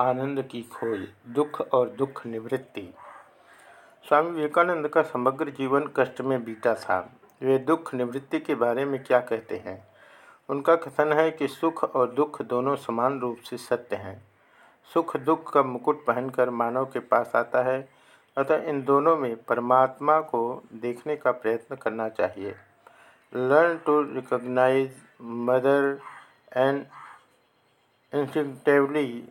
आनंद की खोज, दुख और दुख निवृत्ति। स्वामी विवेकानंद का समग्र जीवन कष्ट में बीता था। वे दुख निवृत्ति के बारे में क्या कहते हैं? उनका कथन है कि सुख और दुख दोनों समान रूप से सत्य हैं। सुख दुख का मुकुट पहनकर मानव के पास आता है, अतः इन दोनों में परमात्मा को देखने का प्रयत्न करना चाहिए। Learn to recognise mother and instinctively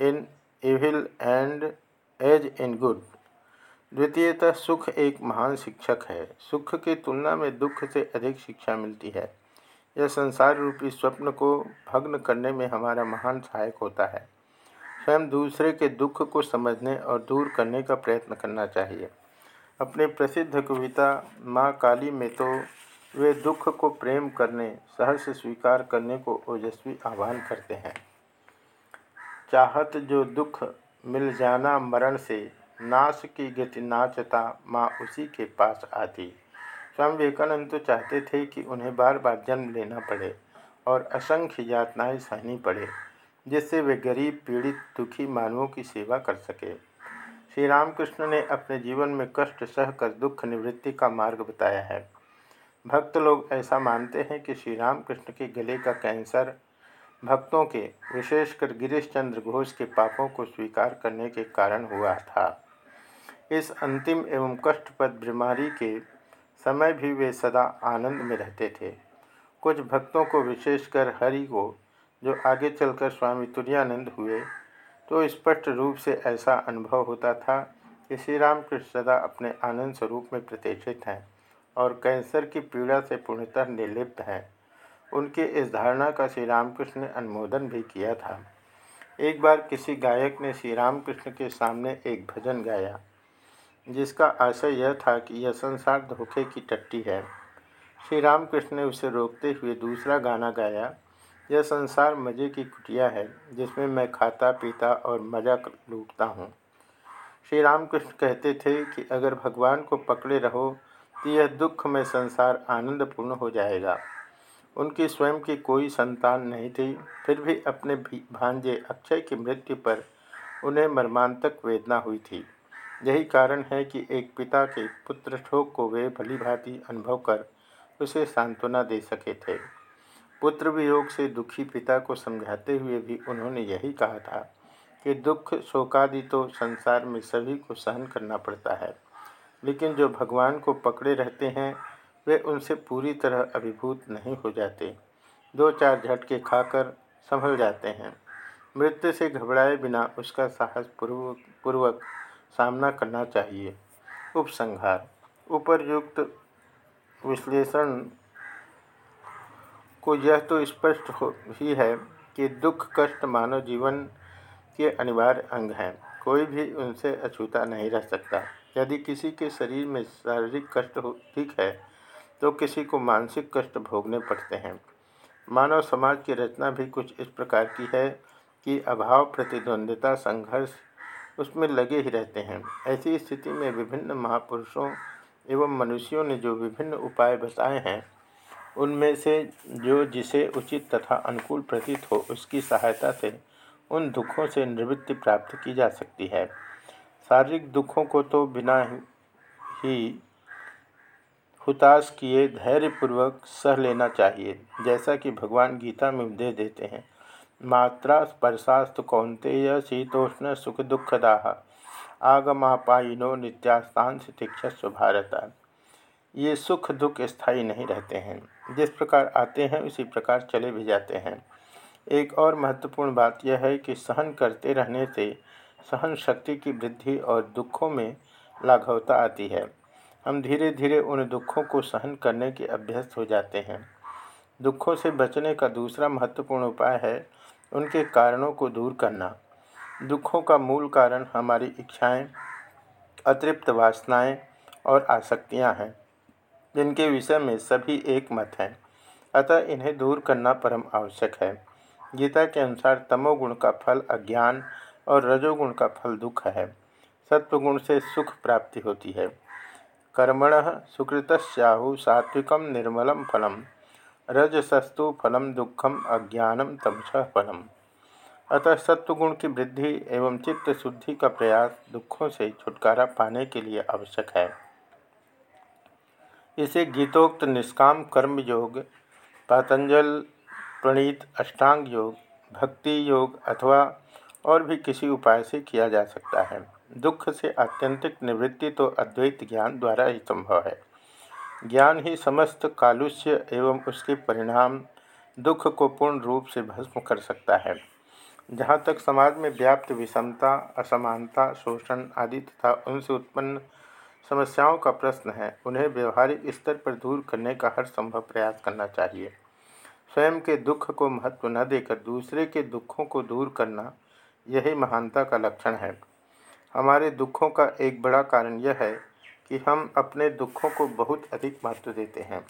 in evil and as in good द्वितीयतः, सुख एक महान शिक्षक है। सुख की तुलना में दुख से अधिक शिक्षा मिलती है। यह संसार रूपी स्वप्न को भग्न करने में हमारा महान सहायक होता है। स्वयं दूसरे के दुख को समझने और दूर करने का प्रयत्न करना चाहिए। अपने प्रसिद्ध कविता, माँ काली में तो वे दुख को प्रेम करने, सहर्ष स्वीकार करने को ओजस्वी आह्वान करते हैं। चाहत जो दुख मिल जाना मरण से, नाश की गति नाचता माँ उसी के पास आती। स्वामी विवेकानंद तो चाहते थे कि उन्हें बार बार जन्म लेना पड़े और असंख्य यातनाएँ सहनी पड़े, जिससे वे गरीब, पीड़ित, दुखी मानवों की सेवा कर सके। श्री रामकृष्ण ने अपने जीवन में कष्ट सहकर दुख निवृत्ति का मार्ग बताया है। भक्त लोग ऐसा मानते हैं कि श्री रामकृष्ण के गले का कैंसर भक्तों के, विशेषकर गिरीश चंद्र घोष के पापों को स्वीकार करने के कारण हुआ था। इस अंतिम एवं कष्टपद बीमारी के समय भी वे सदा आनंद में रहते थे। कुछ भक्तों को, विशेषकर हरि को, जो आगे चलकर स्वामी तुरानंद हुए तो स्पष्ट रूप से ऐसा अनुभव होता था कि श्री रामकृष्ण सदा अपने आनंद स्वरूप में प्रतिष्ठित हैं और कैंसर की पीड़ा से पूर्णतः निर्लिप्त हैं। उनके इस धारणा का श्री रामकृष्ण ने अनुमोदन भी किया था। एक बार किसी गायक ने श्री रामकृष्ण के सामने एक भजन गाया, जिसका आशय यह था कि यह संसार धोखे की टट्टी है। श्री रामकृष्ण ने उसे रोकते हुए दूसरा गाना गाया, यह संसार मज़े की कुटिया है, जिसमें मैं खाता, पीता और मज़ा लूटता हूँ। श्री रामकृष्ण कहते थे कि अगर भगवान को पकड़े रहो तो यह दुख में संसार आनंदपूर्ण हो जाएगा। उनकी स्वयं की कोई संतान नहीं थी। फिर भी अपने भांजे अक्षय की मृत्यु पर उन्हें मर्मांतक वेदना हुई थी। यही कारण है कि एक पिता के पुत्र शोक को वे भली भांति अनुभव कर उसे सांत्वना दे सके थे। पुत्र वियोग से दुखी पिता को समझाते हुए भी उन्होंने यही कहा था कि दुख शोकादि तो संसार में सभी को सहन करना पड़ता है। लेकिन जो भगवान को पकड़े रहते हैं वे उनसे पूरी तरह अभिभूत नहीं हो जाते। दो चार झटके खाकर संभल जाते हैं। मृत्यु से घबराए बिना उसका साहस पूर्वक पूर्वक सामना करना चाहिए। उपसंहार। उपरयुक्त विश्लेषण को यह तो स्पष्ट हो, ही है कि दुख, कष्ट मानव जीवन के अनिवार्य अंग हैं। कोई भी उनसे अछूता नहीं रह सकता। यदि किसी के शरीर में शारीरिक कष्ट हो, ठीक है तो किसी को मानसिक कष्ट भोगने पड़ते हैं। मानव समाज की रचना भी कुछ इस प्रकार की है कि अभाव प्रतिद्वंद्विता संघर्ष उसमें लगे ही रहते हैं। ऐसी स्थिति में विभिन्न महापुरुषों एवं मनुष्यों ने जो विभिन्न उपाय बताए हैं, उनमें से जो जिसे उचित तथा अनुकूल प्रतीत हो, उसकी सहायता से उन दुखों से निवृत्ति प्राप्त की जा सकती है। शारीरिक दुखों को तो बिना ही हुताश किए धैर्यपूर्वक सह लेना चाहिए। जैसा कि भगवान गीता में दे देते हैं, मात्रा स्पर्शास्त कौंतेय शीतोष्ण सुख दुखदाह आगमापाइनो नित्यास्तांश शिक्षस्व भारत ये सुख दुख स्थायी नहीं रहते हैं। जिस प्रकार आते हैं, उसी प्रकार चले भी जाते हैं। एक और महत्वपूर्ण बात यह है कि सहन करते रहने से सहन शक्ति की वृद्धि और दुखों में लाघवता आती है। हम धीरे धीरे उन दुखों को सहन करने के अभ्यस्त हो जाते हैं। दुखों से बचने का दूसरा महत्वपूर्ण उपाय है उनके कारणों को दूर करना। दुखों का मूल कारण हमारी इच्छाएँ, अतृप्त वासनाएँ और आसक्तियाँ हैं जिनके विषय में सभी एक मत हैं। अतः इन्हें दूर करना परम आवश्यक है। गीता के अनुसार तमोगुण का फल अज्ञान और रजोगुण का फल दुख है। सत्वगुण से सुख प्राप्ति होती है। कर्मण सुकृतस्याहु सात्विकम निर्मल फलम। रजसस्तु फलम दुखम अज्ञानम तमस फलम। अतः सत्वगुण की वृद्धि एवं चित्त शुद्धि का प्रयास दुखों से छुटकारा पाने के लिए आवश्यक है। इसे गीतोक्त निष्काम कर्म योग, पातंजल, प्रणीत, अष्टांग योग, भक्ति योग अथवा और भी किसी उपाय से किया जा सकता है। दुख से आत्यंतिक निवृत्ति तो अद्वैत ज्ञान द्वारा ही संभव है। ज्ञान ही समस्त कालुष्य एवं उसके परिणाम दुख को पूर्ण रूप से भस्म कर सकता है। जहाँ तक समाज में व्याप्त विषमता, असमानता, शोषण आदि तथा उनसे उत्पन्न समस्याओं का प्रश्न है, उन्हें व्यवहारिक स्तर पर दूर करने का हर संभव प्रयास करना चाहिए। स्वयं के दुख को महत्व न देकर दूसरे के दुखों को दूर करना यही महानता का लक्षण है। हमारे दुखों का एक बड़ा कारण यह है कि हम अपने दुखों को बहुत अधिक महत्व देते हैं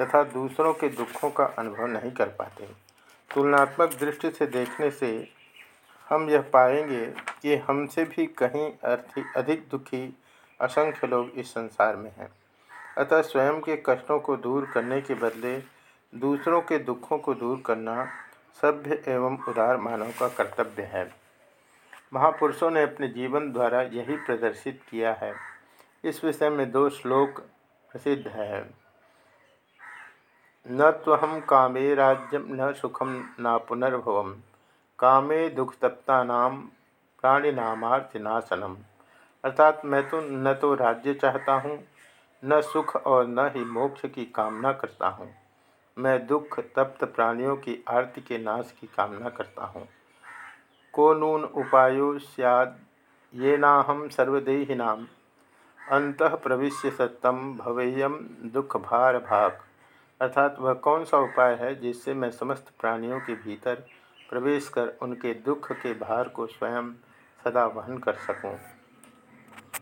तथा दूसरों के दुखों का अनुभव नहीं कर पाते। तुलनात्मक दृष्टि से देखने से हम यह पाएँगे कि हमसे भी कहीं अर्थी अधिक दुखी असंख्य लोग इस संसार में हैं। अतः स्वयं के कष्टों को दूर करने के बदले दूसरों के दुखों को दूर करना सभ्य एवं उदार मानव का कर्तव्य है। महापुरुषों ने अपने जीवन द्वारा यही प्रदर्शित किया है। इस विषय में दो श्लोक प्रसिद्ध है। न तो हम कामे राज्यम न सुखम न पुनर्भव। कामे दुख तप्ता दुखतप्ता प्राणिनामार्थिनाशनम अर्थात मैं तो न तो राज्य चाहता हूँ, न सुख और न ही मोक्ष की कामना करता हूँ। मैं दुख तप्त प्राणियों की आरती के नाश की कामना करता हूँ। को नून उपायो सैद ये नाहम सर्वदेहिना अंत प्रवेश सत्तम भवेयम दुख भार भाग। अर्थात वह कौन सा उपाय है जिससे मैं समस्त प्राणियों के भीतर प्रवेश कर उनके दुख के भार को स्वयं सदा वहन कर सकूँ?